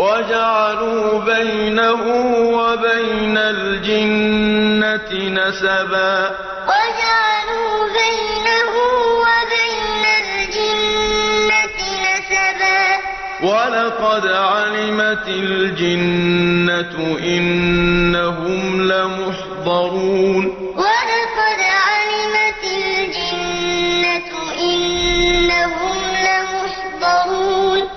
وَجَعَلُوا بَيْنَهُ وَبَيْنَ الْجِنَّةِ نَسَبًا ۚ. وَجَعَلُوا بَيْنَهُ وَبَيْنَ الْجِنَّةِ نَسَبًا ۚ. وَلَقَدْ عَلِمَتِ الْجِنَّةُ إِنَّهُمْ لَمُحْضَرُونَ.